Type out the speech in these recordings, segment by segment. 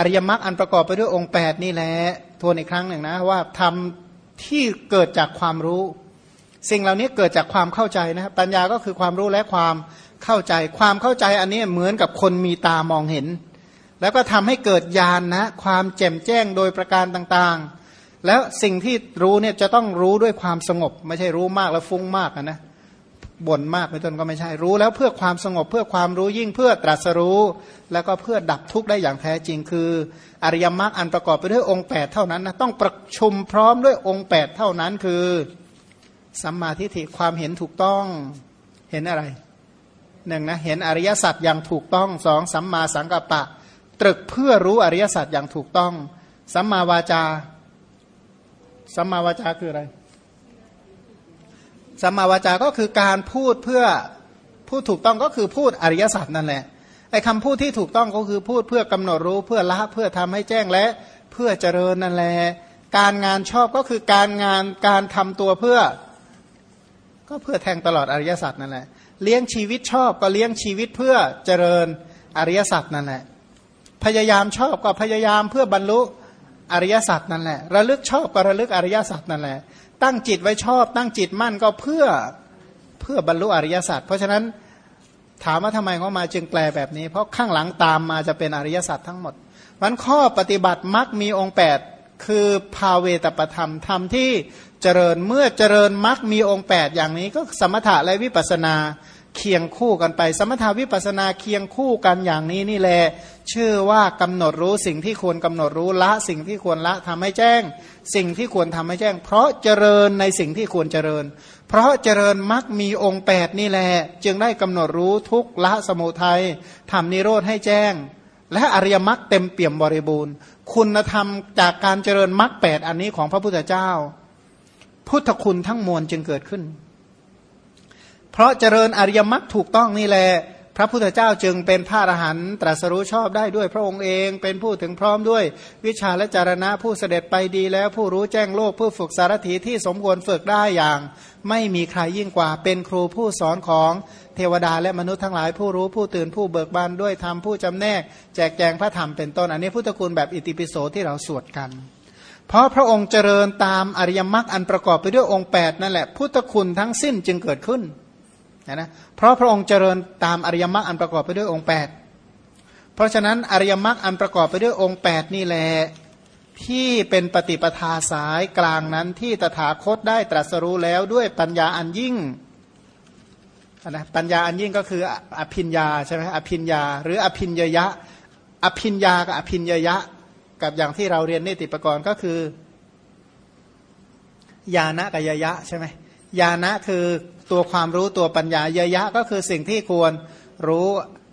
อริยมรรคอันประกอบไปด้วยองค์ 8 นี่แหละทวนอีกครั้งหนึ่งนะว่าทำที่เกิดจากความรู้ สิ่งเหล่านี้เกิดจากความเข้าใจนะปัญญาก็คือความรู้และความเข้าใจ ความเข้าใจอันนี้เหมือนกับคนมีตามองเห็น แล้วก็ทำให้เกิดญาณนนะความแจ่มแจ้งโดยประการต่างๆ แล้วสิ่งที่รู้เนี่ยจะต้องรู้ด้วยความสงบ ไม่ใช่รู้มากแล้วฟุ้งมากนะ บ่นมากเป็นต้นก็ไม่ใช่รู้ แล้วเพื่อความสงบเพื่อความรู้ยิ่งเพื่อตรัสรู้ แล้วก็เพื่อดับทุกข์ได้อย่างแท้จริง คือ อริยมรรคอันประกอบไปด้วยองค์ 8 เท่านั้นนะต้องประชุมพร้อมด้วยองค์ 8 เท่านั้นคือสัมมาทิฏฐิความเห็นถูกต้องเห็นอะไรหนึ่งนะเห็นอริยสัจอย่างถูกต้องสองสัมมาสังกัปปะ ตรึกเพื่อรู้อริยสัจอย่างถูกต้อง สัมมาวาจา สัมมาวาจาคืออะไร สัมมาวาจาก็คือการพูดเพื่อพูดถูกต้องก็คือพูดอริยสัจนั่นแหละไอ้คำพูดที่ถูกต้องก็คือพูดเพื่อกำหนดรู้เพื่อละเพื่อทำให้แจ้งและเพื่อเจริญนั่นแหละการงานชอบก็คือการงานการทำตัวเพื่อ ก็เพื่อแทงตลอดอริยสัจนั่นแหละเลี้ยงชีวิตชอบก็เลี้ยงชีวิตเพื่อเจริญอริยสัจนั่นแหละพยายามชอบก็พยายามเพื่อบรรลุอริยสัจนั่นแหละระลึกชอบก็ระลึกอริยสัจนั่นแหละ ตั้งจิตไว้ชอบ ตั้งจิตมั่นก็เพื่อเพื่อบรรลุอริยสัจเพราะฉะนั้นถามว่าทำไมเขามาจึงแปลแบบนี้ เพราะข้างหลังตามมาจะเป็นอริยสัจทั้งหมดมันข้อปฏิบัติมักมีองค์ 8 คือภาเวตประธรรมธรรมที่เจริญเมื่อเจริญมักมีองค์ 8 อย่างนี้ก็สมถะและวิปัสนา เคียงคู่กันไป สมถาวิปัสนาเคียงคู่กันอย่างนี้นี่แหละชื่อว่ากำหนดรู้สิ่งที่ควรกำหนดรู้ละสิ่งที่ควรละทำให้แจ้ง สิ่งที่ควรทำให้แจ้ง เพราะเจริญในสิ่งที่ควรเจริญ เพราะเจริญมักมีองค์8นี่แหละจึงได้กำหนดรู้ทุกละสมุทัยทำนิโรธให้แจ้ง และอริยมรรคเต็มเปี่ยมบริบูรณ์ คุณธรรมจากการเจริญมรรคแปดอันนี้ของพระพุทธเจ้า พุทธคุณทั้งมวลจึงเกิดขึ้น เพราะเจริญอริยมรรคถูกต้องนี่แหละพระพุทธเจ้าจึงเป็นพระอรหันต์ตรัสรู้ชอบได้ด้วยพระองค์เอง เป็นผู้ถึงพร้อมด้วย วิชาและจารณะผู้เสด็จไปดีแล้วผู้รู้แจ้งโลกผู้ฝึกสารถีที่สมควรฝึกได้อย่าง ไม่มีใครยิ่งกว่า เป็นครูผู้สอนของเทวดาและมนุษย์ทั้งหลายผู้รู้ผู้ตื่นผู้เบิกบานด้วยธรรมผู้จำแนก แจกแจงพระธรรมเป็นต้น อันนี้พุทธคุณแบบอิติปิโสที่เราสวดกัน เพราะพระองค์เจริญตามอริยมรรคอันประกอบไปด้วยองค์8นั่นแหละพุทธคุณทั้งสิ้นจึงเกิดขึ้น นะเพราะพระองค์เจริญตามอริยมรรคอันประกอบไปด้วยองค์ 8 เพราะฉะนั้นอริยมรรคอันประกอบไปด้วยองค์ 8 นี่แหละที่เป็นปฏิปทาสายกลางนั้นที่ตถาคตได้ตรัสรู้แล้วด้วยปัญญาอันยิ่งนะปัญญาอันยิ่งก็คืออภิญญาใช่ไหมอภิญญา หรืออภิญญยะ อภิญญากับอภิญญยะ กับอย่างที่เราเรียนนิติปกรณ์ก็คือ ญาณกับยยะใช่ไหมญาณะคือ ตัวความรู้ตัวปัญญาเยยะก็คือสิ่งที่ควรรู้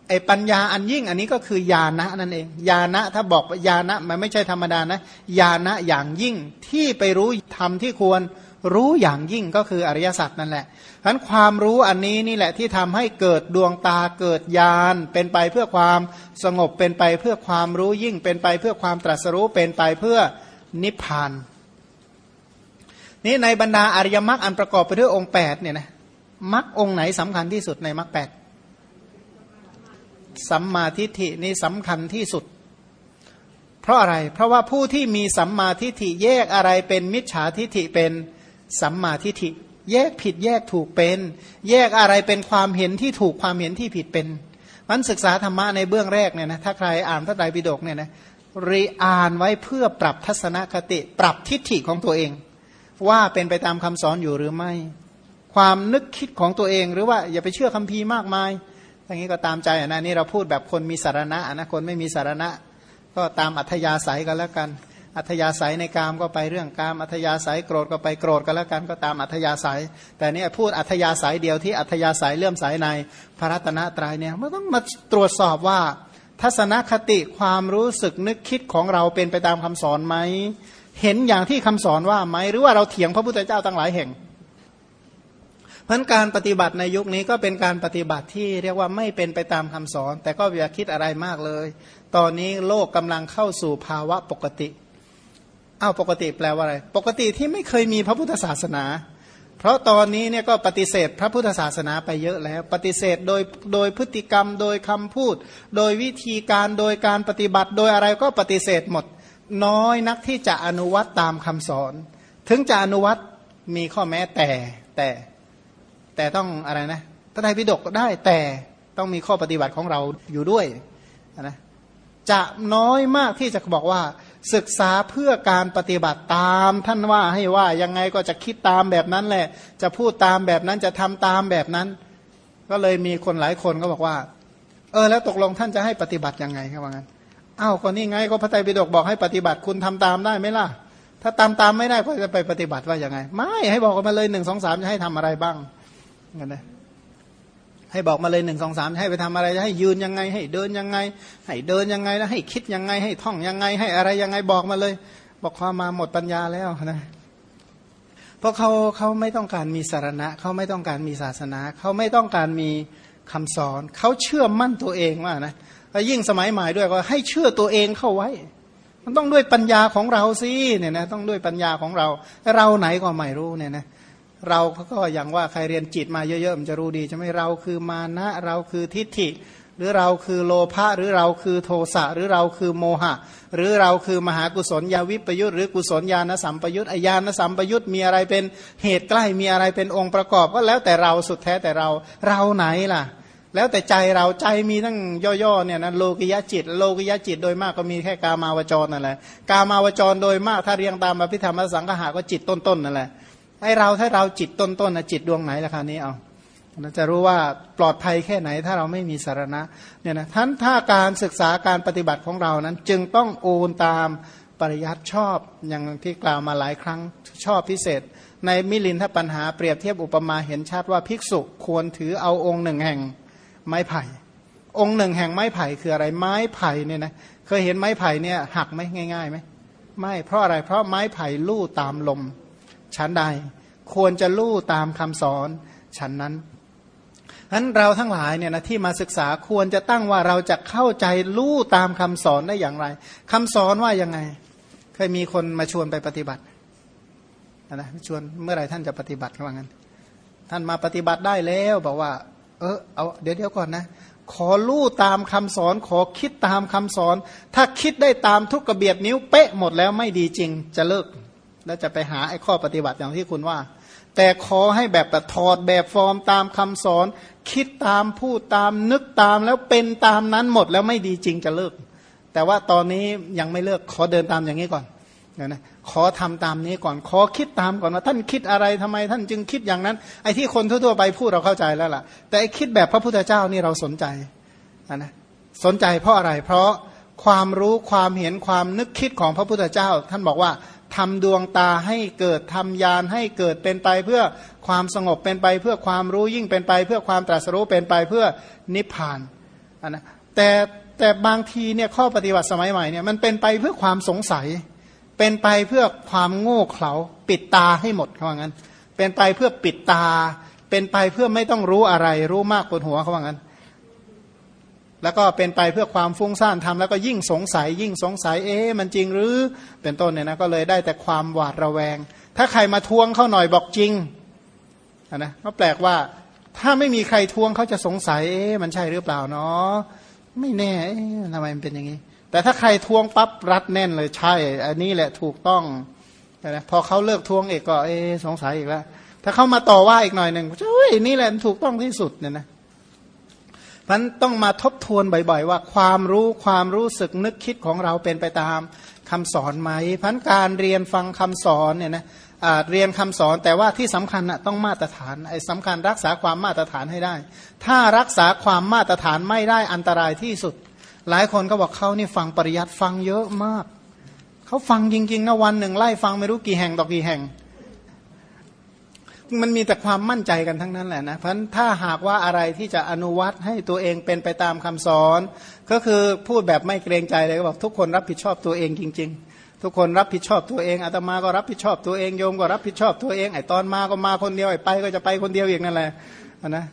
ไอ้ปัญญาอันยิ่งอันนี้ก็คือญาณะนั่นเองญาณะถ้าบอกญาณะมันไม่ใช่ธรรมดานะญาณะอย่างยิ่งที่ไปรู้ทำที่ควรรู้อย่างยิ่งก็คืออริยสัจนั่นแหละฉะนั้นความรู้อันนี้นี่แหละที่ทำให้เกิดดวงตาเกิดญาณเป็นไปเพื่อความสงบเป็นไปเพื่อความรู้ยิ่ง เป็นไปเพื่อความตรัสรู้เป็นไปเพื่อนิพพานนี่ในบรรดาอริยมรรคอันประกอบไปด้วยองค์8เนี่ยนะ มรรคองไหนสำคัญที่สุดในมรรคแปดสัมมาทิฏฐินี่สำคัญที่สุด เพราะอะไร เพราะว่าผู้ที่มีสัมมาทิฏฐิแยกอะไรเป็นมิจฉาทิฏฐิเป็นสัมมาทิฏฐิ แยกผิดแยกถูกเป็น แยกอะไรเป็นความเห็นที่ถูกความเห็นที่ผิดเป็นมันศึกษาธรรมะในเบื้องแรกเนี่ยนะถ้าใครอ่านพระไตรปิฎกเนี่ยนะรีอ่านไว้เพื่อปรับทัศนคติ ปรับทิฏฐิของตัวเอง ว่าเป็นไปตามคำสอนอยู่หรือไม่ ความนึกคิดของตัวเอง หรือว่าอย่าไปเชื่อคำพีมากมายอย่างนี้ก็ตามใจนะนี่เราพูดแบบคนมีสารณะนะคนไม่มีสารณะ ก็ตามอัธยาศัยกันแล้วกัน อัธยาศัยในกามก็ไปเรื่องกาม อัธยาศัยโกรธก็ไปโกรธกันแล้วกัน ก็ตามอัธยาศัย แต่นี่พูดอัธยาศัยเดียวที่อัธยาศัยเลื่อมใสในพระรัตนตรัยเนี่ยมันต้องมาตรวจสอบว่าทัศนคติความรู้สึกนึกคิดของเราเป็นไปตามคำสอนไหม เห็นอย่างที่คำสอนว่าไหมหรือว่าเราเถียงพระพุทธเจ้าตั้งหลายแห่ง พันการปฏิบัติในยุคนี้ก็เป็นการปฏิบัติที่เรียกว่าไม่เป็นไปตามคำสอน แต่ก็อย่าคิดอะไรมากเลย ตอนนี้โลกกำลังเข้าสู่ภาวะปกติอ้าวปกติแปลว่าอะไร ปกติที่ไม่เคยมีพระพุทธศาสนา เพราะตอนนี้เนี่ยก็ปฏิเสธพระพุทธศาสนาไปเยอะแล้ว ปฏิเสธโดยโดยพฤติกรรม โดยคำพูด โดยวิธีการโดยการปฏิบัติโดยอะไรก็ปฏิเสธหมด น้อยนักที่จะอนุวัตตามคำสอน ถึงจะอนุวัตมีข้อแม้แต่แต่ แต่ต้องอะไรนะพระไตรปิฎกได้แต่ต้องมีข้อปฏิบัติของเราอยู่ด้วยนะจะน้อยมากที่จะบอกว่า ศึกษาเพื่อการปฏิบัติตามท่านว่าให้ว่ายังไงก็จะคิดตามแบบนั้นแหละ จะพูดตามแบบนั้นจะทำตามแบบนั้น ก็เลยมีคนหลายคนก็บอกว่า เออแล้วตกลงท่านจะให้ปฏิบัติยังไงครับว่างั้นอ้าวก็นี่ไงก็พระไตรปิฎกบอกให้ปฏิบัติคุณทำตามได้ไหมล่ะ ถ้าตามตามไม่ได้ก็จะไปปฏิบัติว่ายังไง ไม่ให้บอกมาเลยหนึ่งสองสามจะให้ทำอะไรบ้าง งั้นนะให้บอกมาเลยหนึ่งสองสามให้ไปทำอะไรให้ยืนยังไง ให้เดินยังไง ให้เดินยังไงแล้วให้คิดยังไง ให้ท่องยังไง ให้อะไรยังไงบอกมาเลย บอกความมาหมดปัญญาแล้วนะเพราะเขาเขาไม่ต้องการมีสารณะเขาไม่ต้องการมีศาสนาเขาไม่ต้องการมีคำสอนเขาเชื่อมั่นตัวเองว่านะแล้วยิ่งสมัยใหม่ด้วยก็ให้เชื่อตัวเองเข้าไว้ มันต้องด้วยปัญญาของเราสิเนี่ยนะต้องด้วยปัญญาของเรา เราไหนก็ไม่รู้เนี่ยนะเเราก็อย่างว่าใครเรียนจิตมาเยอะๆมันจะรู้ดีจะไม่เราคือมานะเราคือทิฏฐิ หรือเราคือโลภะหรือเราคือโทสะหรือเราคือโมหะ หรือเราคือมหากุศลยาวิปยุทธหรือกุศลญาณสัมปยุทธญาณสัมปยุทธมีอะไรเป็นเหตุใกล้มีอะไรเป็นองค์ประกอบ ก็แล้วแต่เราสุดแท้แต่เราเราไหนล่ะ แล้วแต่ใจเราใจมีทั้งย่อๆเนี่ยนะโลกิยะจิต โลกิยะจิตโดยมากก็มีแค่กามาวจรนั่นแหละกามาวจรโดยมากถ้าเรียงตามอภิธรรมสังหาก็จิตต้นๆนั่นแหละ ให้เราถ้าเราจิตต้นๆนะจิตดวงไหนล่ะคราวนี้เอาเราจะรู้ว่าปลอดภัยแค่ไหนถ้าเราไม่มีสารณะเนี่ยนะท่านถ้าการศึกษาการปฏิบัติของเรานั้น จึงต้องโอนตามปริยัติชอบอย่างที่กล่าวมาหลายครั้งชอบพิเศษ ในมิลินทปัญหาเปรียบเทียบอุปมาเห็นชัดว่าภิกษุควรถือเอาองค์หนึ่งแห่งไม้ไผ่ องค์หนึ่งแห่งไม้ไผ่คืออะไรไม้ไผ่เนี่ยนะเคยเห็นไม้ไผ่เนี่ยหักไหมง่ายๆไหมไม่เพราะอะไรเพราะไม้ไผ่ลู่ตามลม ชั้นใด ควรจะลู่ตามคำสอนชั้นนั้นฉะนั้นเราทั้งหลายเนี่ยนะที่มาศึกษาควรจะตั้งว่าเราจะเข้าใจลู่ตามคำสอนได้อย่างไรคำสอนว่ายังไง เคยมีคนมาชวนไปปฏิบัตินะชวนเมื่อไหร่ท่านจะปฏิบัติว่างั้น ท่านมาปฏิบัติได้แล้วบอกว่า เออเอาเดี๋ยวเดี๋ยวก่อนนะ ขอลู่ตามคำสอน ขอคิดตามคำสอน ถ้าคิดได้ตามทุกกระเบียดนิ้วเป๊ะหมดแล้วไม่ดีจริง จะเลิก แล้วจะไปหาไอ้ข้อปฏิบัติอย่างที่คุณว่า แต่ขอให้แบบถอดแบบฟอร์มตามคำสอน คิดตามพูดตามนึกตามแล้วเป็นตามนั้นหมดแล้วไม่ดีจริงจะเลิก แต่ว่าตอนนี้ยังไม่เลิกขอเดินตามอย่างนี้ก่อนนะนะขอทำตามนี้ก่อนขอคิดตามก่อนว่าท่านคิดอะไรทำไมท่านจึงคิดอย่างนั้น ไอ้ที่คนทั่วๆไปพูดเราเข้าใจแล้วล่ะ แต่ไอ้คิดแบบพระพุทธเจ้านี่เราสนใจนะสนใจเพราะอะไร เพราะความรู้ความเห็นความนึกคิดของพระพุทธเจ้า ท่านบอกว่า ทำดวงตาให้เกิดทำยานให้เกิดเป็นไปเพื่อความสงบเป็นไปเพื่อความรู้ยิ่งเป็นไป เพื่อความตรัสรู้เป็นไปเพื่อนิพพานนนะแต่แต่บางทีเนี่ยข้อปฏิบัติสมัยใหม่เนี่ยมันเป็นไปเพื่อความสงสัย เป็นไปเพื่อความโง่เขลาปิดตาให้หมดเขาว่างั้น เป็นไปเพื่อปิดตา เป็นไปเพื่อไม่ต้องรู้อะไรรู้มากบนหัวเขาว่างั้น แล้วก็เป็นไปเพื่อความฟุ้งซ่านทำแล้วก็ยิ่งสงสัย ยิ่งสงสัยเอ๊ะมันจริงหรือเป็นต้นเนี่ยนะก็เลยได้แต่ความหวาดระแวง ถ้าใครมาทวงเขาหน่อยบอกจริงนะก็แปลกว่าถ้าไม่มีใครทวงเขาจะสงสัยเอ๊ะมันใช่หรือเปล่าเนาะไม่แน่ทำไมมันเป็นอย่างนี้ แต่ถ้าใครทวงปั๊บรัดแน่นเลยใช่ อันนี้แหละถูกต้องนะพอเขาเลิกทวงเอกก็เอ๊สงสัยอีกแล้วถ้าเขามาต่อว่าอีกหน่อยหนึ่งเฮ้ยนี่แหละถูกต้องที่สุดเนี่ยนะ มันต้องมาทบทวนบ่อยๆ ว่าความรู้ความรู้สึกนึกคิดของเราเป็นไปตามคำสอนไหมพันการเรียนฟังคำสอนเนี่ยนะเรียนคำสอนแต่ว่าที่สำคัญนะต้องมาตรฐานไอ้สำคัญรักษาความมาตรฐานให้ได้ ถ้ารักษาความมาตรฐานไม่ได้อันตรายที่สุด หลายคนก็บอกเขานี่ฟังปริยัติฟังเยอะมาก เขาฟังจริงๆนะวันหนึ่งไล่ฟังไม่รู้กี่แห่งต่อกี่แห่ง มันมีแต่ความมั่นใจกันทั้งนั้นแหละนะเพราะถ้าหากว่าอะไรที่จะอนุวัตให้ตัวเองเป็นไปตามคำสอน ก็คือพูดแบบไม่เกรงใจเลยก็บอกทุกคนรับผิดชอบตัวเองจริง ๆ ทุกคนรับผิดชอบตัวเองอาตมาก็รับผิดชอบตัวเองโยมก็รับผิดชอบตัวเองไอ้ตอนมาก็มาคนเดียวไอ้ไปก็จะไปคนเดียวอีกนั่นแหละนะ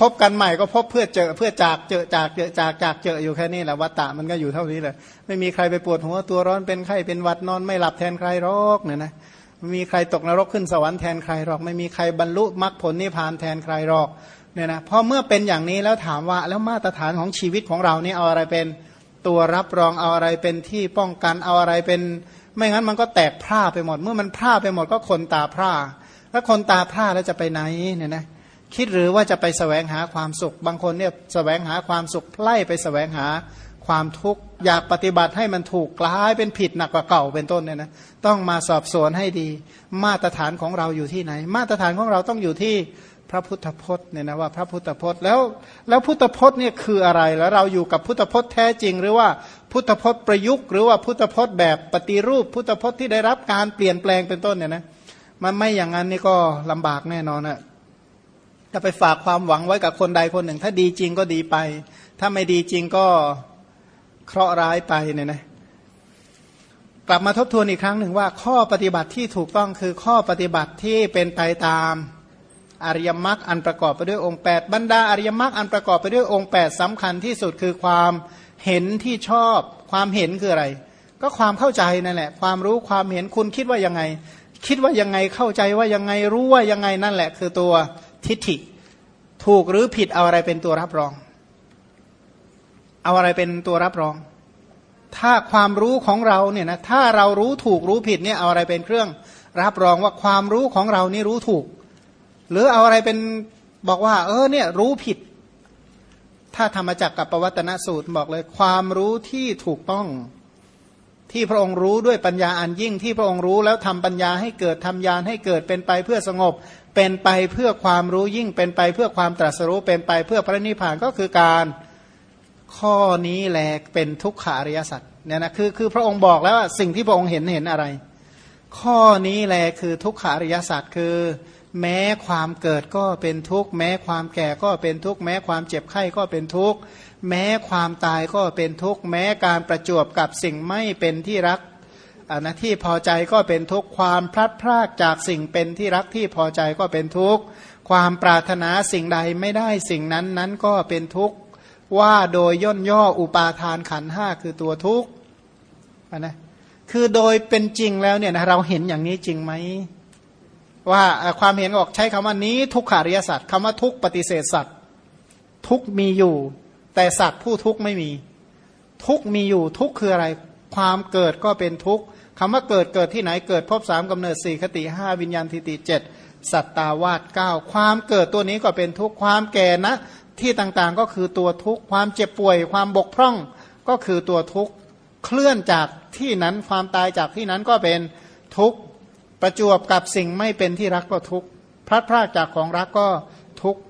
พบกันใหม่ก็พบเพื่อเจอเพื่อจากเจอจากเจอจากจากเจออยู่แค่นี้แหละวัตตะมันก็อยู่เท่านี้แหละไม่มีใครไปปวดหัวตัวร้อนเป็นไข้เป็นหวัดนอนไม่หลับแทนใครหรอกเนี่ยนะ มีใครตกนรกขึ้นสวรรค์แทนใครหรอก ไม่มีใครบรรลุมรรคผลนิพพานแทนใครหรอกเนี่ยนะพอเมื่อเป็นอย่างนี้แล้วถามว่าแล้วมาตรฐานของชีวิตของเรานี่เอาอะไรเป็นตัวรับรองเอาอะไรเป็นที่ป้องกันเอาอะไรเป็น ไม่งั้นมันก็แตกพร่าไปหมด เมื่อมันพร่าไปหมดก็คนตาพร่าแล้วคนตาพร่าแล้วจะไปไหนเนี่ยนะคิดหรือว่าจะไปแสวงหาความสุข บางคนเนี่ยแสวงหาความสุขไล่ไปแสวงหา ความทุกข์อยากปฏิบัติให้มันถูกกลายเป็นผิดหนักกว่าเก่าเป็นต้นเนี่ยนะต้องมาสอบสวนให้ดี มาตรฐานของเราอยู่ที่ไหน มาตรฐานของเราต้องอยู่ที่พระพุทธพจน์เนี่ยนะว่าพระพุทธพจน์แล้วแล้วพุทธพจน์เนี่ยคืออะไรแล้วเราอยู่กับพุทธพจน์แท้จริง หรือว่าพุทธพจน์ประยุกต์ หรือว่าพุทธพจน์แบบปฏิรูป พุทธพจน์ที่ได้รับการเปลี่ยนแปลงเป็นต้นเนี่ยนะมันไม่อย่างนั้นนี่ก็ลำบากแน่นอนอะถ้าไปฝากความหวังไว้กับคนใดคนหนึ่ง ถ้าดีจริงก็ดีไป ถ้าไม่ดีจริงก็ เคราะห์ร้ายไปเนี่ยนะกลับมาทบทวนอีกครั้งหนึ่งว่า ข้อปฏิบัติที่ถูกต้องคือข้อปฏิบัติที่เป็นไปตามอริยมรรคอันประกอบไปด้วยองค์ 8 บรรดาอริยมรรคอันประกอบไปด้วยองค์ 8สำคัญที่สุดคือความเห็นที่ชอบ ความเห็นคืออะไร ก็ความเข้าใจนั่นแหละ ความรู้ความเห็นคุณคิดว่ายังไง คิดว่ายังไงเข้าใจว่ายังไงรู้ว่ายังไงนั่นแหละ คือตัวทิฏฐิ ถูกหรือผิดเอาอะไรเป็นตัวรับรอง เอาอะไรเป็นตัวรับรอง ถ้าความรู้ของเราเนี่ยนะถ้าเรารู้ถูกรู้ผิดเนี่ยเอาอะไรเป็นเครื่องรับรองว่าความรู้ของเรานี่รู้ถูก หรือเอาอะไรเป็นบอกว่า เออเนี่ยรู้ผิด ถ้าธรรมจักกับปวัตนสูตรบอกเลย ความรู้ที่ถูกต้อง ที่พระองค์รู้ด้วยปัญญาอันยิ่งที่พระองค์รู้แล้วทำปัญญาให้เกิดทำญาณให้เกิดเป็นไปเพื่อสงบ เป็นไปเพื่อความรู้ยิ่งเป็นไปเพื่อความตรัสรู้เป็นไปเพื่อพระนิพพานก็คือการ ข้อนี้แหละเป็นทุกขาริยสัจเนี่ยนะคือคือพระองค์บอกแล้วว่าสิ่งที่พระองค์เห็นเห็นอะไร ข้อนี้แหละคือทุกขาริยสัจคือ แม้ความเกิดก็เป็นทุกข์ แม้ความแก่ก็เป็นทุกข์ แม้ความเจ็บไข้ก็เป็นทุกข์ แม้ความตายก็เป็นทุกข์ แม้การประจวบกับสิ่งไม่เป็นที่รักอันนะที่พอใจก็เป็นทุกข์ความพลัดพรากจากสิ่งเป็นที่รักที่พอใจก็เป็นทุกข์ ความปรารถนาสิ่งใดไม่ได้สิ่งนั้นนั้นก็เป็นทุกข์ ว่าโดยย่นย่ออุปาทานขันห้าคือตัวทุกข์นะคือโดยเป็นจริงแล้วเนี่ยนะเราเห็นอย่างนี้จริงไหมว่าความเห็นออกใช้คำว่านี้ทุกขาริยสัตว์คำว่าทุกปฏิเสธสัตว์ทุกมีอยู่ แต่สัตว์ผู้ทุกไม่มี ทุกมีอยู่ทุกคืออะไร ความเกิดก็เป็นทุกคำว่าเกิดเกิดที่ไหนเกิดพบสามกำเนิดสี่คติห้าวิญญาณทิติเจ็ดสัตตาวาสเก้าความเกิดตัวนี้ก็เป็นทุกความแก่นะ ที่ต่างๆก็คือตัวทุกข์ความเจ็บป่วย ความบกพร่องก็คือตัวทุกข์เคลื่อนจากที่นั้นความตายจากที่นั้นก็เป็นทุกข์ประจวบกับสิ่งไม่เป็นที่รักก็ทุกข์พลัดพรากจากของรักก็ทุกข์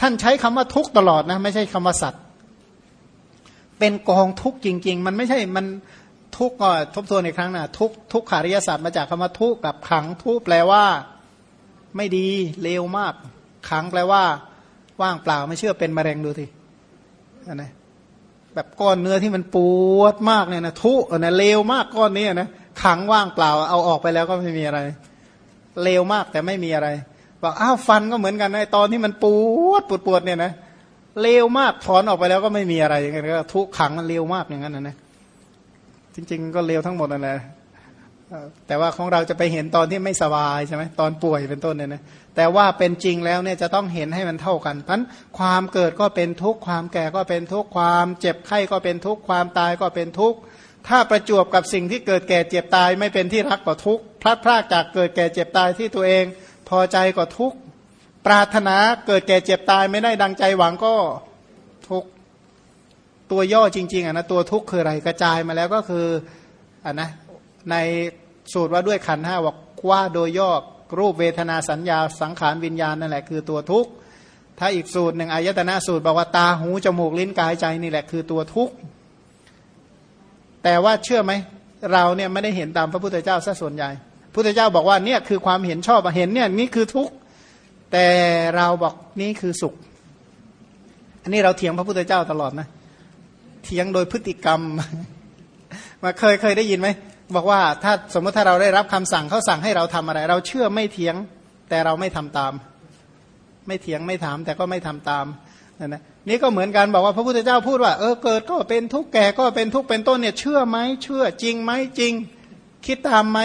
ท่านใช้คำว่าทุกข์ตลอดนะไม่ใช่คำว่าสัตว์ เป็นกองทุกข์จริง ๆ มันไม่ใช่มันทุกข์ก็ทบทวนอีกครั้งนะทุกทุกขาริยศาสตร์มาจากคำว่าทุกข์กับขังทุกข์แปลว่า ไม่ดีเลวมาก ขังแปลว่า ว่างเปล่าไม่เชื่อเป็นมะเร็งดูทีนะแบบก้อนเนื้อที่มันปวดมากเนี่ยนะทุนะเลวมากก้อนนี้นะขังว่างเปล่า เอาออกไปแล้วก็ไม่มีอะไร เลวมากแต่ไม่มีอะไรบอกอ้าวฟันก็เหมือนกันนะตอนที่มันปวดปวดปวดเนี่ยนะเลวมากถอนออกไปแล้วก็ไม่มีอะไรอย่างเงี้ยก็ทุกขังมันเลวมากอย่างนั้นนะนะจริง ๆ ก็เลวทั้งหมดนั่นแหละ แต่ว่าของเราจะไปเห็นตอนที่ไม่สบายใช่ไหมตอนป่วยเป็นต้นเนี่ยนะแต่ว่าเป็นจริงแล้วเนี่ยจะต้องเห็นให้มันเท่ากันเพราะความเกิดก็เป็นทุกข์ความแก่ก็เป็นทุกข์ความเจ็บไข้ก็เป็นทุกข์ความตายก็เป็นทุกข์ถ้าประจวบกับสิ่งที่เกิดแก่เจ็บตายไม่เป็นที่รักก็ทุกข์พลัดพรากจากเกิดแก่เจ็บตายที่ตัวเอง พอใจก็ทุกข์ปรารถนาเกิดแก่เจ็บตายไม่ได้ดังใจหวังก็ทุกข์ตัวย่อจริงๆอะนะตัวทุกข์คืออะไรกระจายมาแล้วก็คืออะนะใน สูตรว่าด้วยขันห้าว่าว่าโดยย่อรูปเวทนาสัญญาสังขารวิญญาณนั่นแหละคือตัวทุกข์ถ้าอีกสูตรหนึ่งอายตนะสูตรบอกว่าตาหูจมูกลิ้นกายใจนี่แหละคือตัวทุกข์แต่ว่าเชื่อไหมเราเนี่ยไม่ได้เห็นตามพระพุทธเจ้าซะส่วนใหญ่พุทธเจ้าบอกว่าเนี่ยคือความเห็นชอบเห็นเนี่ยนี่คือทุกข์แต่เราบอกนี่คือสุข อันนี้เราเถียงพระพุทธเจ้าตลอดนะเถียงโดยพฤติกรรม มาเคยเคยได้ยินไหม บอกว่าถ้าสมมติถ้าเราได้รับคำสั่งเขาสั่งให้เราทำอะไร เราเชื่อไม่เถียง แต่เราไม่ทำตาม ไม่เถียงไม่ถาม แต่ก็ไม่ทำตามนะนะนี่ก็เหมือนกันบอกว่าพระพุทธเจ้าพูดว่าเออเกิดก็เป็นทุกข์แก่ก็เป็นทุกข์เป็นต้นเนี่ยเชื่อไหมเชื่อจริงไหมจริง คิดตามไหม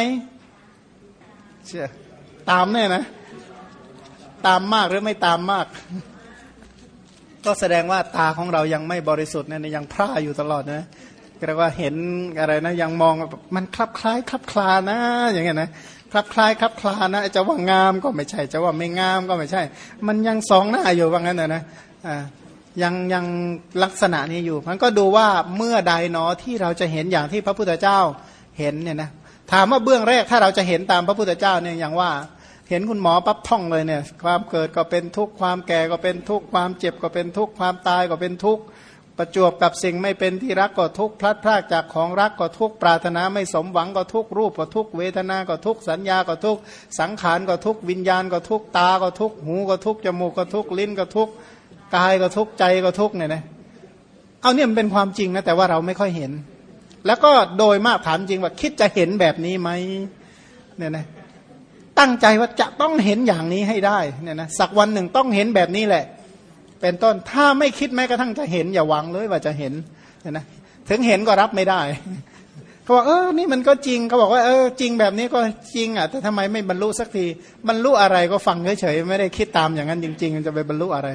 เชื่อตามแน่นะ ตามมากหรือไม่ตามมาก ก็แสดงว่าตาของเรายังไม่บริสุทธิ์เนี่ยยังพร่าอยู่ตลอดนะ เรียกว่าเห็นอะไรนะ ยังมองมันคลับคล้ายคลับคลานะ อย่างเงี้ยนะคลับคล้ายคลับคลานะจะว่างามก็ไม่ใช่จะว่าไม่งามก็ไม่ใช่ มันยังสองหน้าอยู่ว่างั้นนะนะอ่ายังยังลักษณะนี้อยู่มันก็ดูว่าเมื่อใดเนาะที่เราจะเห็นอย่างที่พระพุทธเจ้าเห็นเนี่ยนะถามว่าเบื้องแรกถ้าเราจะเห็นตามพระพุทธเจ้าเนี่ยอย่างว่าเห็นคุณหมอปั๊บท่องเลยเนี่ย ความเกิดก็เป็นทุกข์ความแก่ก็เป็นทุกข์ความเจ็บก็เป็นทุกข์ความตายก็เป็นทุกข์ ประจวบกับสิ่งไม่เป็นที่รักก็ทุกข์พลัดพรากจากของรักก็ทุกข์ปรารถนาไม่สมหวังก็ทุกข์รูปก็ทุกข์เวทนาก็ทุกข์สัญญาก็ทุกข์สังขารก็ทุกข์วิญญาณก็ทุกข์ตาก็ทุกข์หูก็ทุกข์จมูกก็ทุกข์ลิ้นก็ทุกข์กายก็ทุกข์ใจก็ทุกข์เนี่ยนะเอาเนี่ยมันเป็นความจริงนะแต่ว่าเราไม่ค่อยเห็น แล้วก็โดยมากถามจริงว่าคิดจะเห็นแบบนี้ไหมเนี่ยนะตั้งใจว่าจะต้องเห็นอย่างนี้ให้ได้เนี่ยนะสักวันหนึ่งต้องเห็นแบบนี้แหละ เป็นต้นถ้าไม่คิดแม้กระทั่งจะเห็นอย่าหวังเลยว่าจะเห็นนะถึงเห็นก็รับไม่ได้เขาบอกเออนี่มันก็จริงเขาบอกว่าเออจริงแบบนี้ก็จริงอะแต่ทำไมไม่บรรลุสักทีบรรลุอะไรก็ฟังเฉยๆไม่ได้คิดตามอย่างนั้นจริงๆมันจะไปบรรลุอะไร